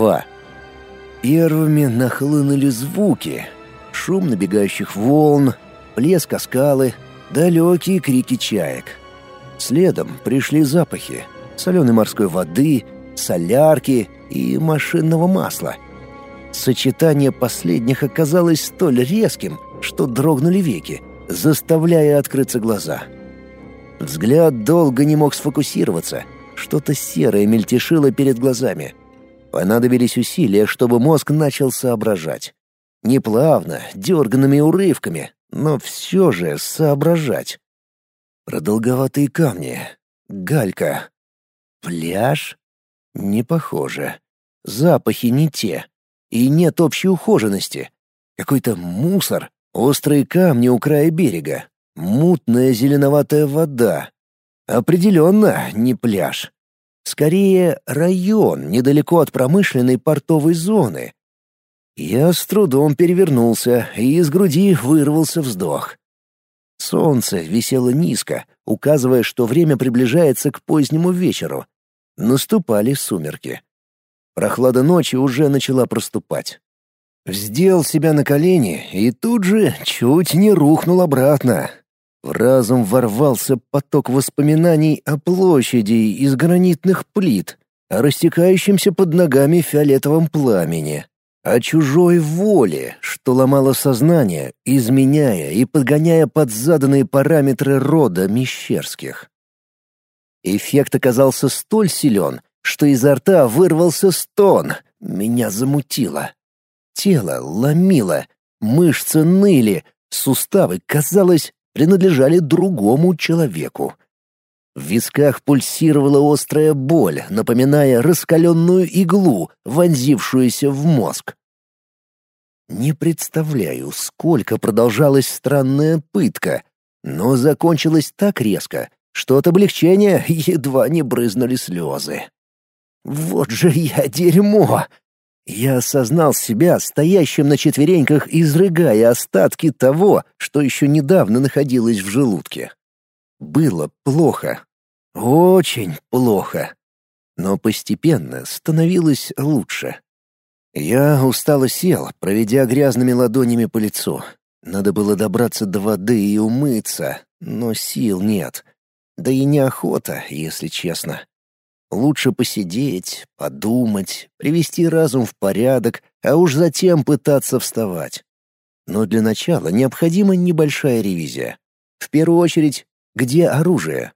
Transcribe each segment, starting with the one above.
два. Первыми нахлынули звуки. Шум набегающих волн, плеск скалы, далекие крики чаек. Следом пришли запахи соленой морской воды, солярки и машинного масла. Сочетание последних оказалось столь резким, что дрогнули веки, заставляя открыться глаза. Взгляд долго не мог сфокусироваться, что-то серое мельтешило перед глазами. Понадобились усилия, чтобы мозг начал соображать. Не плавно, дерганными урывками, но все же соображать. Продолговатые камни, галька, пляж? Не похоже. Запахи не те. И нет общей ухоженности. Какой-то мусор, острые камни у края берега, мутная зеленоватая вода. Определенно не пляж. Скорее, район недалеко от промышленной портовой зоны. Я с трудом перевернулся, и из груди вырвался вздох. Солнце висело низко, указывая, что время приближается к позднему вечеру. Наступали сумерки. Прохлада ночи уже начала проступать. Вздел себя на колени и тут же чуть не рухнул обратно. В разум ворвался поток воспоминаний о площади из гранитных плит, о растекающемся под ногами фиолетовом пламени, о чужой воле, что ломало сознание, изменяя и подгоняя под заданные параметры рода Мещерских. Эффект оказался столь силен, что изо рта вырвался стон, меня замутило. Тело ломило, мышцы ныли, суставы, казалось, принадлежали другому человеку. В висках пульсировала острая боль, напоминая раскаленную иглу, вонзившуюся в мозг. Не представляю, сколько продолжалась странная пытка, но закончилась так резко, что от облегчения едва не брызнули слезы. «Вот же я дерьмо!» Я осознал себя стоящим на четвереньках, изрыгая остатки того, что еще недавно находилось в желудке. Было плохо. Очень плохо. Но постепенно становилось лучше. Я устало сел, проведя грязными ладонями по лицу. Надо было добраться до воды и умыться, но сил нет. Да и неохота, если честно. Лучше посидеть, подумать, привести разум в порядок, а уж затем пытаться вставать. Но для начала необходима небольшая ревизия. В первую очередь, где оружие?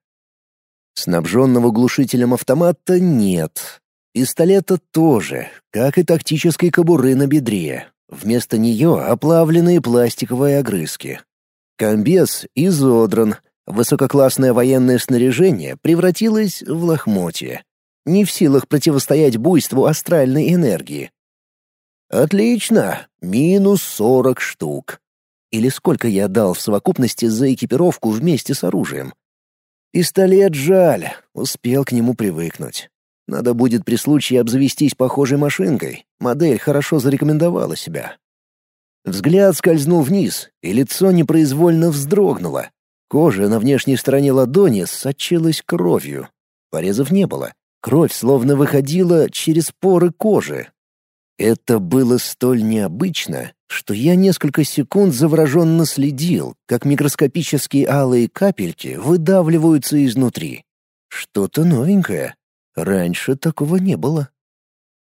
Снабженного глушителем автомата нет. Пистолета тоже, как и тактической кобуры на бедре. Вместо нее оплавленные пластиковые огрызки. Комбез изодран, Высококлассное военное снаряжение превратилось в лохмотье. Не в силах противостоять буйству астральной энергии. Отлично, минус сорок штук. Или сколько я дал в совокупности за экипировку вместе с оружием. Пистолет жаль, успел к нему привыкнуть. Надо будет при случае обзавестись похожей машинкой. Модель хорошо зарекомендовала себя. Взгляд скользнул вниз, и лицо непроизвольно вздрогнуло. Кожа на внешней стороне ладони сочилась кровью. Порезов не было. Кровь словно выходила через поры кожи. Это было столь необычно, что я несколько секунд завороженно следил, как микроскопические алые капельки выдавливаются изнутри. Что-то новенькое. Раньше такого не было.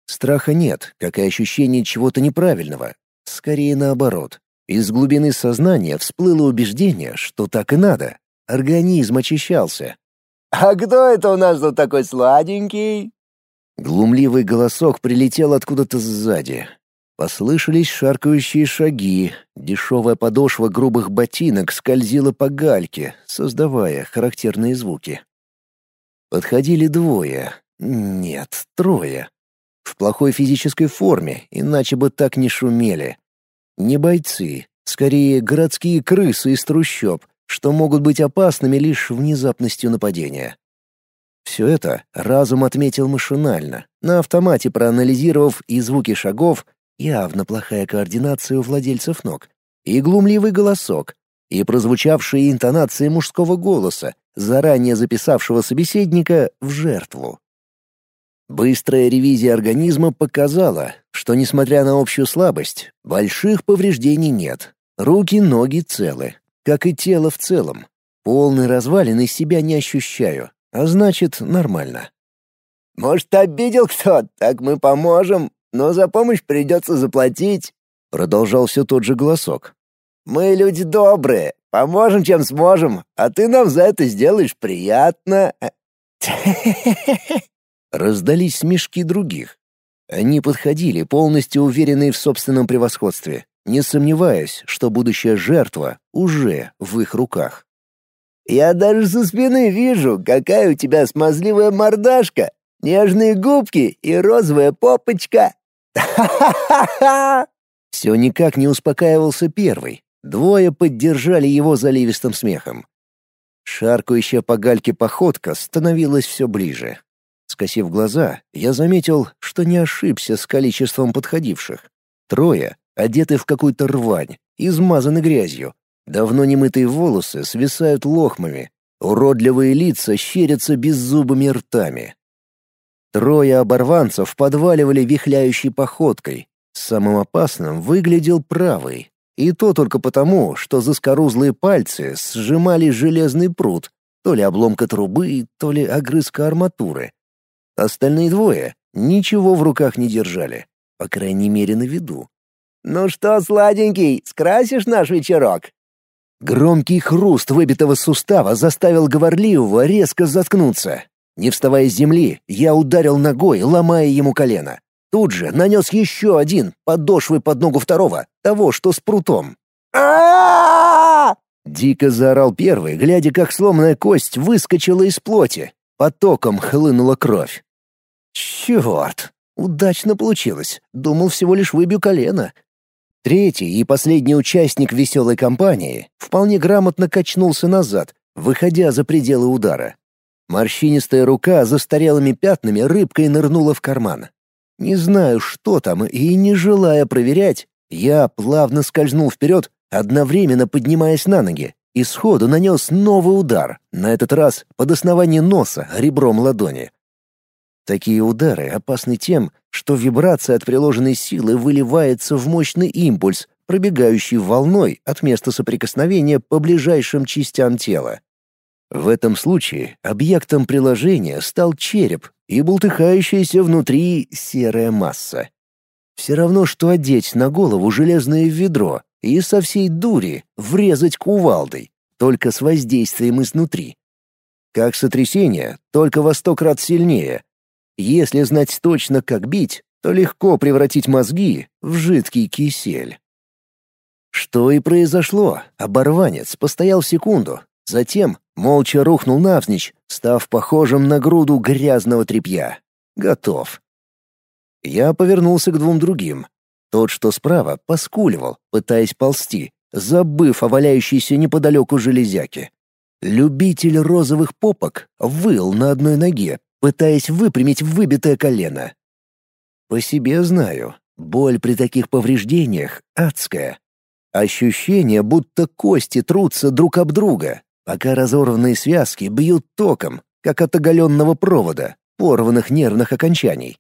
Страха нет, как и ощущение чего-то неправильного. Скорее наоборот. Из глубины сознания всплыло убеждение, что так и надо. Организм очищался. «А кто это у нас тут такой сладенький?» Глумливый голосок прилетел откуда-то сзади. Послышались шаркающие шаги, дешевая подошва грубых ботинок скользила по гальке, создавая характерные звуки. Подходили двое, нет, трое. В плохой физической форме, иначе бы так не шумели. Не бойцы, скорее городские крысы из трущоб, что могут быть опасными лишь внезапностью нападения. Все это разум отметил машинально, на автомате проанализировав и звуки шагов, явно плохая координация у владельцев ног, и глумливый голосок, и прозвучавшие интонации мужского голоса, заранее записавшего собеседника в жертву. Быстрая ревизия организма показала, что, несмотря на общую слабость, больших повреждений нет. Руки, ноги целы, как и тело в целом. Полный развалины себя не ощущаю, а значит, нормально. «Может, обидел кто? Так мы поможем, но за помощь придется заплатить», — продолжал все тот же голосок. «Мы люди добрые, поможем, чем сможем, а ты нам за это сделаешь приятно». Раздались смешки других. Они подходили, полностью уверенные в собственном превосходстве, не сомневаясь, что будущая жертва уже в их руках. «Я даже со спины вижу, какая у тебя смазливая мордашка, нежные губки и розовая попочка. Ха-ха-ха-ха!» Все никак не успокаивался первый. Двое поддержали его заливистым смехом. Шаркающая по гальке походка становилась все ближе. Скосив глаза, я заметил, что не ошибся с количеством подходивших. Трое, одеты в какую-то рвань, измазаны грязью. Давно немытые волосы свисают лохмами. Уродливые лица щерятся беззубыми ртами. Трое оборванцев подваливали вихляющей походкой. Самым опасным выглядел правый. И то только потому, что заскорузлые пальцы сжимали железный пруд, то ли обломка трубы, то ли огрызка арматуры. Остальные двое ничего в руках не держали, по крайней мере на виду. «Ну что, сладенький, скрасишь наш вечерок?» Громкий хруст выбитого сустава заставил говорливого резко заткнуться. Не вставая с земли, я ударил ногой, ломая ему колено. Тут же нанес еще один, подошвой под ногу второго, того, что с прутом. а Дико заорал первый, глядя, как сломанная кость выскочила из плоти. Потоком хлынула кровь. Черт! Удачно получилось. Думал, всего лишь выбью колено. Третий и последний участник веселой компании вполне грамотно качнулся назад, выходя за пределы удара. Морщинистая рука застарелыми пятнами рыбкой нырнула в карман. Не знаю, что там, и не желая проверять, я плавно скользнул вперед, одновременно поднимаясь на ноги, и сходу нанес новый удар, на этот раз под основание носа ребром ладони. Такие удары опасны тем, что вибрация от приложенной силы выливается в мощный импульс, пробегающий волной от места соприкосновения по ближайшим частям тела. В этом случае объектом приложения стал череп и бултыхающаяся внутри серая масса. Все равно, что одеть на голову железное ведро и со всей дури врезать кувалдой, только с воздействием изнутри. Как сотрясение, только во сто крат сильнее. Если знать точно, как бить, то легко превратить мозги в жидкий кисель. Что и произошло, оборванец постоял секунду, затем молча рухнул навзничь, став похожим на груду грязного тряпья. Готов. Я повернулся к двум другим, тот, что справа, поскуливал, пытаясь ползти, забыв о валяющейся неподалеку железяке. Любитель розовых попок выл на одной ноге, пытаясь выпрямить выбитое колено. По себе знаю, боль при таких повреждениях адская. Ощущение, будто кости трутся друг об друга, пока разорванные связки бьют током, как от оголенного провода, порванных нервных окончаний.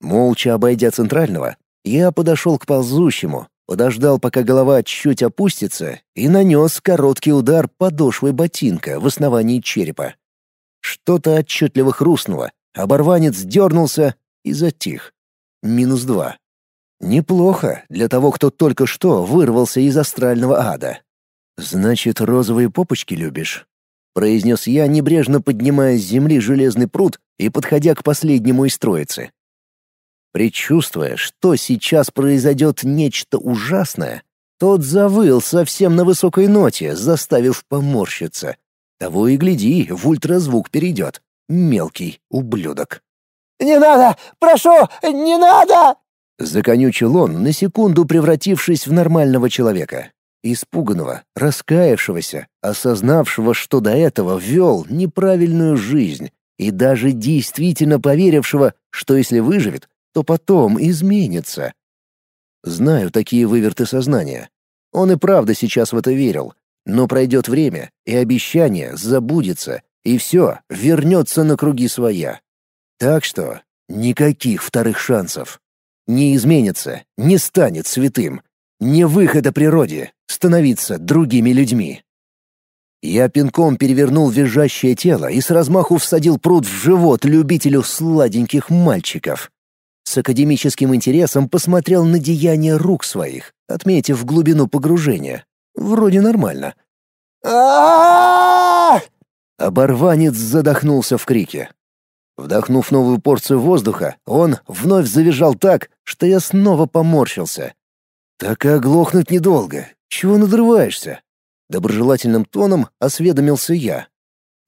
Молча обойдя центрального, я подошел к ползущему, подождал, пока голова чуть опустится, и нанес короткий удар подошвой ботинка в основании черепа. Что-то отчетливо хрустнуло, оборванец дернулся и затих. Минус два. Неплохо для того, кто только что вырвался из астрального ада. «Значит, розовые попочки любишь?» — произнес я, небрежно поднимая с земли железный пруд и подходя к последнему из троицы. Предчувствуя, что сейчас произойдет нечто ужасное, тот завыл совсем на высокой ноте, заставив поморщиться. Того и гляди, в ультразвук перейдет. Мелкий ублюдок. «Не надо! Прошу, не надо!» Законючил он, на секунду превратившись в нормального человека. Испуганного, раскаявшегося, осознавшего, что до этого вел неправильную жизнь, и даже действительно поверившего, что если выживет, то потом изменится. Знаю такие выверты сознания. Он и правда сейчас в это верил. Но пройдет время, и обещание забудется, и все вернется на круги своя. Так что никаких вторых шансов. Не изменится, не станет святым. Не выхода природе становиться другими людьми. Я пинком перевернул визжащее тело и с размаху всадил пруд в живот любителю сладеньких мальчиков. С академическим интересом посмотрел на деяния рук своих, отметив глубину погружения. Вроде нормально. а Оборванец задохнулся в крике. Вдохнув новую порцию воздуха, он вновь завизжал так, что я снова поморщился. «Так и оглохнуть недолго. Чего надрываешься?» Доброжелательным тоном осведомился я.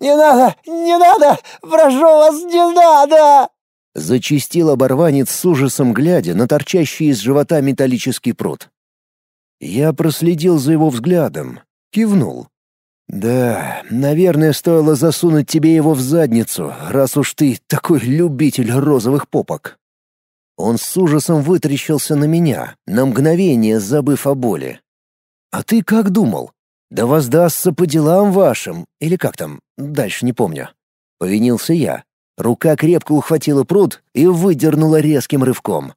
«Не надо! Не надо! Прошу вас, не надо!» Зачистил оборванец с ужасом, глядя на торчащий из живота металлический пруд. Я проследил за его взглядом, кивнул. «Да, наверное, стоило засунуть тебе его в задницу, раз уж ты такой любитель розовых попок». Он с ужасом вытрящился на меня, на мгновение забыв о боли. «А ты как думал? Да воздастся по делам вашим, или как там, дальше не помню». Повинился я. Рука крепко ухватила пруд и выдернула резким рывком.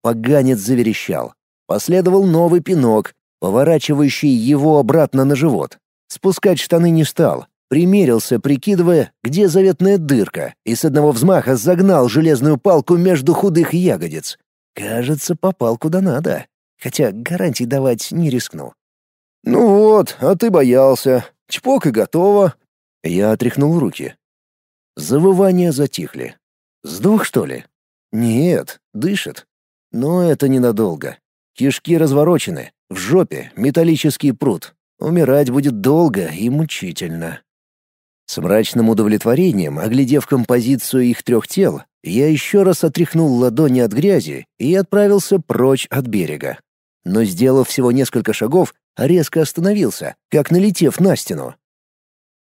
Поганец заверещал. Последовал новый пинок, поворачивающий его обратно на живот. Спускать штаны не стал, примерился, прикидывая, где заветная дырка, и с одного взмаха загнал железную палку между худых ягодиц. Кажется, попал куда надо, хотя гарантий давать не рискну. «Ну вот, а ты боялся. Чпок и готово». Я отряхнул руки. Завывания затихли. Сдох, что ли? Нет, дышит. Но это ненадолго. Кишки разворочены, в жопе металлический пруд. Умирать будет долго и мучительно. С мрачным удовлетворением, оглядев композицию их трех тел, я еще раз отряхнул ладони от грязи и отправился прочь от берега. Но, сделав всего несколько шагов, резко остановился, как налетев на стену.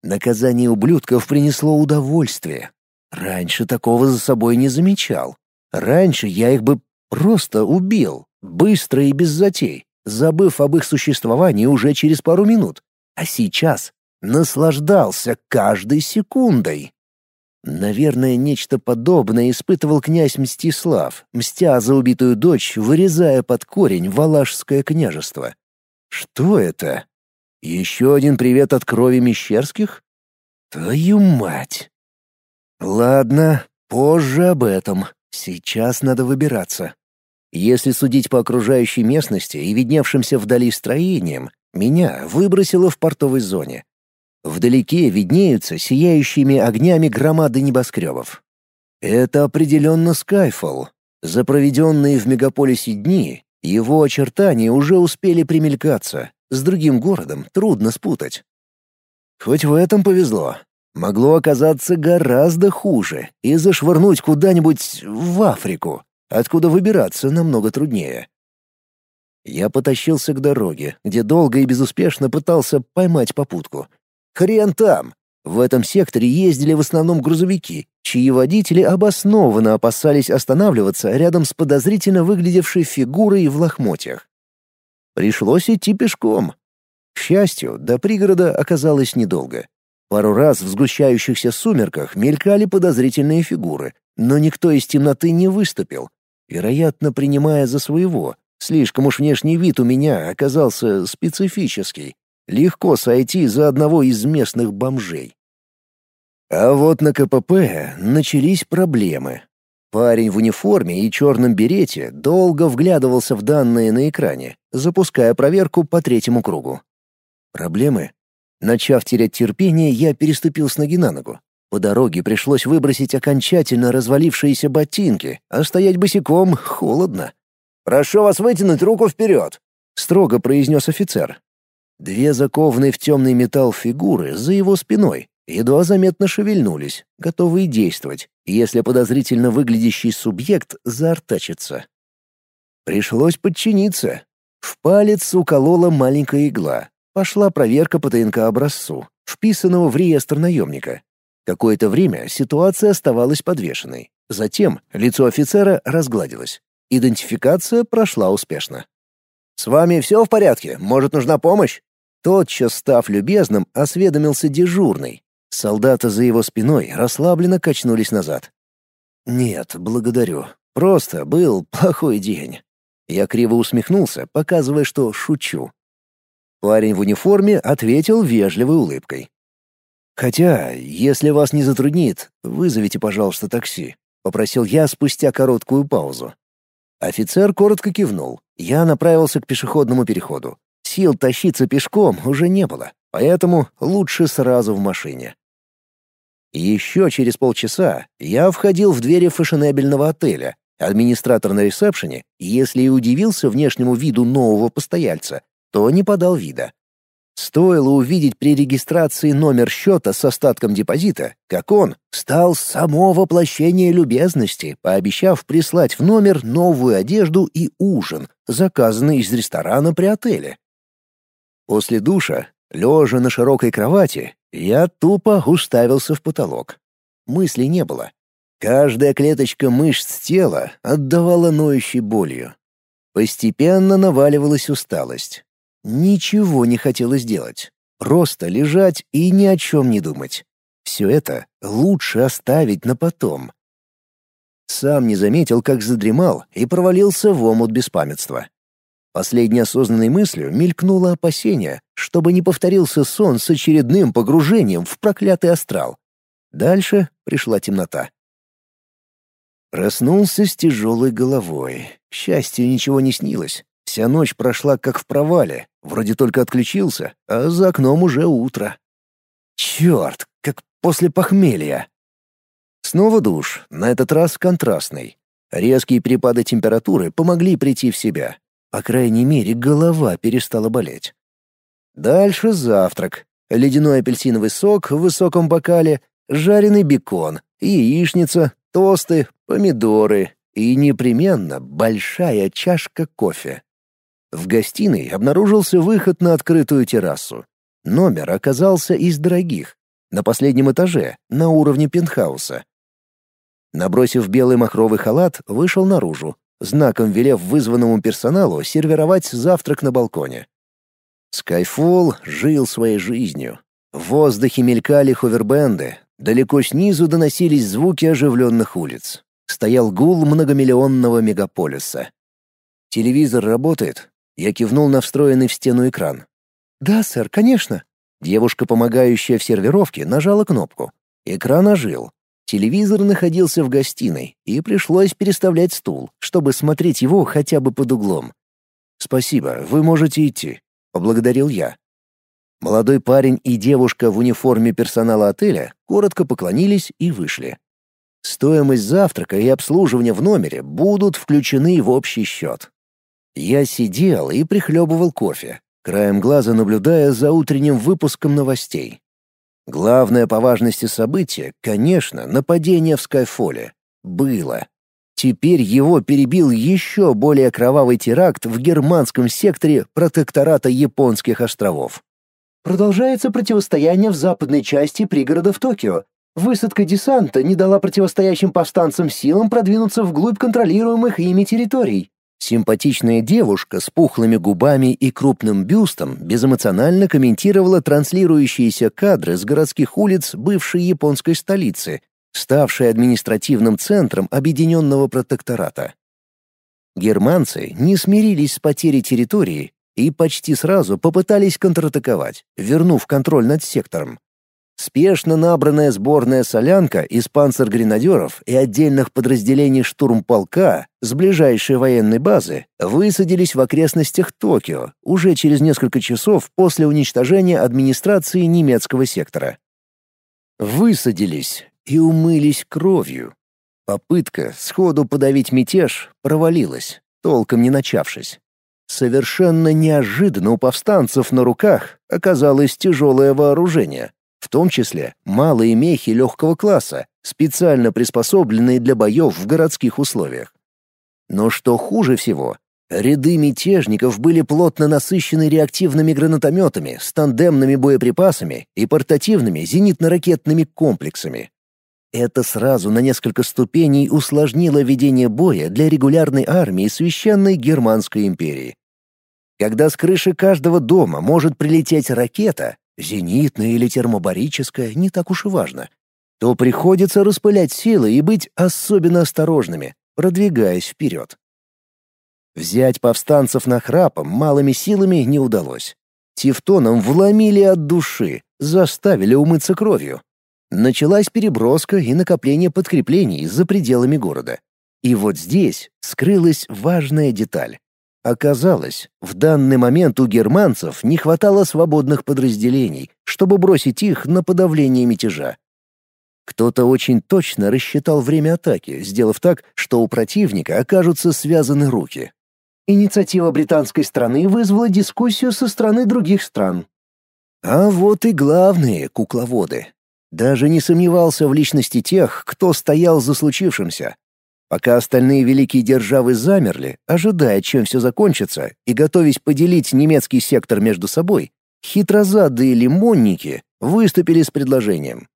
Наказание ублюдков принесло удовольствие. Раньше такого за собой не замечал. Раньше я их бы просто убил, быстро и без затей забыв об их существовании уже через пару минут. А сейчас наслаждался каждой секундой. Наверное, нечто подобное испытывал князь Мстислав, мстя за убитую дочь, вырезая под корень Валашское княжество. Что это? Еще один привет от крови Мещерских? Твою мать! Ладно, позже об этом. Сейчас надо выбираться. Если судить по окружающей местности и видневшимся вдали строениям, меня выбросило в портовой зоне. Вдалеке виднеются сияющими огнями громады небоскребов. Это определенно Скайфолл. За проведенные в мегаполисе дни его очертания уже успели примелькаться. С другим городом трудно спутать. Хоть в этом повезло. Могло оказаться гораздо хуже и зашвырнуть куда-нибудь в Африку откуда выбираться намного труднее. Я потащился к дороге, где долго и безуспешно пытался поймать попутку. Хрен там! В этом секторе ездили в основном грузовики, чьи водители обоснованно опасались останавливаться рядом с подозрительно выглядевшей фигурой в лохмотьях. Пришлось идти пешком. К счастью, до пригорода оказалось недолго. Пару раз в сгущающихся сумерках мелькали подозрительные фигуры, но никто из темноты не выступил, вероятно, принимая за своего. Слишком уж внешний вид у меня оказался специфический. Легко сойти за одного из местных бомжей. А вот на КПП начались проблемы. Парень в униформе и черном берете долго вглядывался в данные на экране, запуская проверку по третьему кругу. Проблемы? Начав терять терпение, я переступил с ноги на ногу. По дороге пришлось выбросить окончательно развалившиеся ботинки, а стоять босиком холодно. «Прошу вас вытянуть руку вперед!» — строго произнес офицер. Две закованные в темный металл фигуры за его спиной едва заметно шевельнулись, готовые действовать, если подозрительно выглядящий субъект заортачится. Пришлось подчиниться. В палец уколола маленькая игла. Пошла проверка по ТНК-образцу, вписанного в реестр наемника. Какое-то время ситуация оставалась подвешенной. Затем лицо офицера разгладилось. Идентификация прошла успешно. «С вами все в порядке? Может, нужна помощь?» Тотчас, став любезным, осведомился дежурный. Солдаты за его спиной расслабленно качнулись назад. «Нет, благодарю. Просто был плохой день». Я криво усмехнулся, показывая, что шучу. Парень в униформе ответил вежливой улыбкой. «Хотя, если вас не затруднит, вызовите, пожалуйста, такси», — попросил я спустя короткую паузу. Офицер коротко кивнул. Я направился к пешеходному переходу. Сил тащиться пешком уже не было, поэтому лучше сразу в машине. Еще через полчаса я входил в двери фешенебельного отеля. Администратор на ресепшене, если и удивился внешнему виду нового постояльца, то не подал вида. Стоило увидеть при регистрации номер счета с остатком депозита, как он стал само воплощение любезности, пообещав прислать в номер новую одежду и ужин, заказанный из ресторана при отеле. После душа, лежа на широкой кровати, я тупо уставился в потолок. Мыслей не было. Каждая клеточка мышц тела отдавала ноющей болью. Постепенно наваливалась усталость. Ничего не хотелось делать. Просто лежать и ни о чем не думать. Все это лучше оставить на потом. Сам не заметил, как задремал и провалился в омут беспамятства. Последней осознанной мыслью мелькнуло опасение, чтобы не повторился сон с очередным погружением в проклятый астрал. Дальше пришла темнота. Проснулся с тяжелой головой. К счастью, ничего не снилось. Вся ночь прошла как в провале, вроде только отключился, а за окном уже утро. Черт, как после похмелья. Снова душ, на этот раз контрастный. Резкие перепады температуры помогли прийти в себя. По крайней мере, голова перестала болеть. Дальше завтрак. Ледяной апельсиновый сок в высоком бокале, жареный бекон, яичница, тосты, помидоры и непременно большая чашка кофе. В гостиной обнаружился выход на открытую террасу. Номер оказался из дорогих, на последнем этаже, на уровне пентхауса. Набросив белый махровый халат, вышел наружу, знаком велев вызванному персоналу сервировать завтрак на балконе. Скайфолл жил своей жизнью. В воздухе мелькали ховербенды, далеко снизу доносились звуки оживленных улиц. Стоял гул многомиллионного мегаполиса. «Телевизор работает?» Я кивнул на встроенный в стену экран. «Да, сэр, конечно». Девушка, помогающая в сервировке, нажала кнопку. Экран ожил. Телевизор находился в гостиной, и пришлось переставлять стул, чтобы смотреть его хотя бы под углом. «Спасибо, вы можете идти», — поблагодарил я. Молодой парень и девушка в униформе персонала отеля коротко поклонились и вышли. Стоимость завтрака и обслуживания в номере будут включены в общий счет. Я сидел и прихлебывал кофе, краем глаза наблюдая за утренним выпуском новостей. Главное по важности события, конечно, нападение в Скайфоле. Было. Теперь его перебил еще более кровавый теракт в германском секторе протектората японских островов. Продолжается противостояние в западной части пригородов Токио. Высадка десанта не дала противостоящим повстанцам силам продвинуться вглубь контролируемых ими территорий. Симпатичная девушка с пухлыми губами и крупным бюстом безэмоционально комментировала транслирующиеся кадры с городских улиц бывшей японской столицы, ставшей административным центром объединенного протектората. Германцы не смирились с потерей территории и почти сразу попытались контратаковать, вернув контроль над сектором. Спешно набранная сборная солянка из панцергренадеров и отдельных подразделений штурмполка с ближайшей военной базы высадились в окрестностях Токио уже через несколько часов после уничтожения администрации немецкого сектора. Высадились и умылись кровью. Попытка сходу подавить мятеж провалилась, толком не начавшись. Совершенно неожиданно у повстанцев на руках оказалось тяжелое вооружение, в том числе малые мехи легкого класса, специально приспособленные для боев в городских условиях. Но что хуже всего, ряды мятежников были плотно насыщены реактивными гранатометами с тандемными боеприпасами и портативными зенитно-ракетными комплексами. Это сразу на несколько ступеней усложнило ведение боя для регулярной армии Священной Германской империи. Когда с крыши каждого дома может прилететь ракета, Зенитная или термобарическая, не так уж и важно. то приходится распылять силы и быть особенно осторожными, продвигаясь вперед. Взять повстанцев на храпом малыми силами не удалось. Тевтонам вломили от души, заставили умыться кровью. Началась переброска и накопление подкреплений за пределами города. И вот здесь скрылась важная деталь. Оказалось, в данный момент у германцев не хватало свободных подразделений, чтобы бросить их на подавление мятежа. Кто-то очень точно рассчитал время атаки, сделав так, что у противника окажутся связаны руки. Инициатива британской страны вызвала дискуссию со стороны других стран. А вот и главные кукловоды. Даже не сомневался в личности тех, кто стоял за случившимся. Пока остальные великие державы замерли, ожидая, чем все закончится, и готовясь поделить немецкий сектор между собой, хитрозадые лимонники выступили с предложением.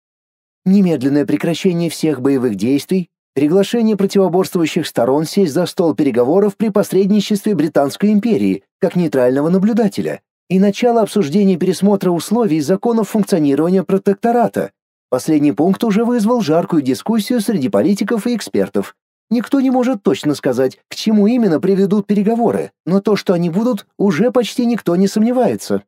Немедленное прекращение всех боевых действий, приглашение противоборствующих сторон сесть за стол переговоров при посредничестве Британской империи как нейтрального наблюдателя и начало обсуждения пересмотра условий законов функционирования протектората. Последний пункт уже вызвал жаркую дискуссию среди политиков и экспертов. Никто не может точно сказать, к чему именно приведут переговоры, но то, что они будут, уже почти никто не сомневается.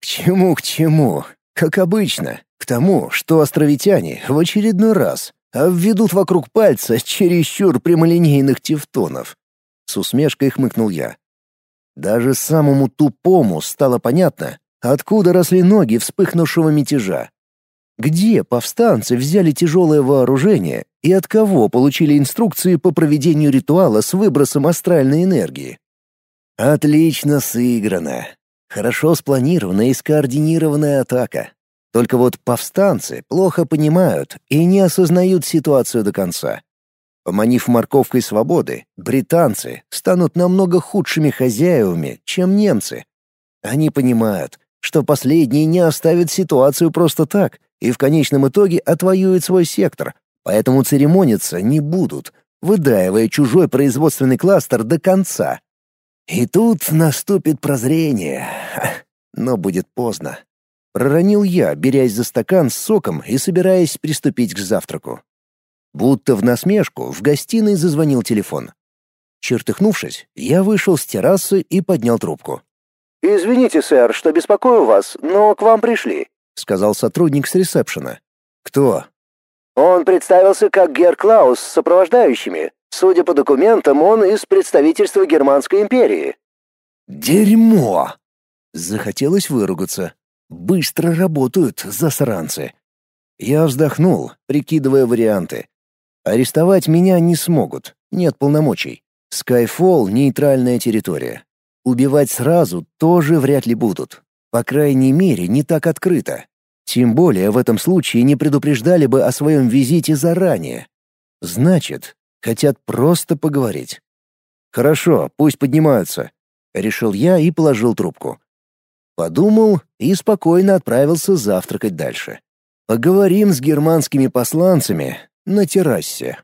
К чему, к чему? Как обычно, к тому, что островитяне в очередной раз обведут вокруг пальца чересчур прямолинейных тевтонов. С усмешкой хмыкнул я. Даже самому тупому стало понятно, откуда росли ноги вспыхнувшего мятежа. Где повстанцы взяли тяжелое вооружение и от кого получили инструкции по проведению ритуала с выбросом астральной энергии? Отлично сыграно. Хорошо спланированная и скоординированная атака. Только вот повстанцы плохо понимают и не осознают ситуацию до конца. Поманив морковкой свободы, британцы станут намного худшими хозяевами, чем немцы. Они понимают, что последние не оставят ситуацию просто так и в конечном итоге отвоюют свой сектор, поэтому церемониться не будут, выдаивая чужой производственный кластер до конца. И тут наступит прозрение, но будет поздно. Проронил я, берясь за стакан с соком и собираясь приступить к завтраку. Будто в насмешку в гостиной зазвонил телефон. Чертыхнувшись, я вышел с террасы и поднял трубку. «Извините, сэр, что беспокою вас, но к вам пришли», — сказал сотрудник с ресепшена. «Кто?» «Он представился как Гер Клаус с сопровождающими. Судя по документам, он из представительства Германской империи. Дерьмо! Захотелось выругаться. Быстро работают засранцы. Я вздохнул, прикидывая варианты. Арестовать меня не смогут, нет полномочий. Скайфолл — нейтральная территория. Убивать сразу тоже вряд ли будут. По крайней мере, не так открыто. Тем более в этом случае не предупреждали бы о своем визите заранее. Значит, Хотят просто поговорить. Хорошо, пусть поднимаются. Решил я и положил трубку. Подумал и спокойно отправился завтракать дальше. Поговорим с германскими посланцами на террасе.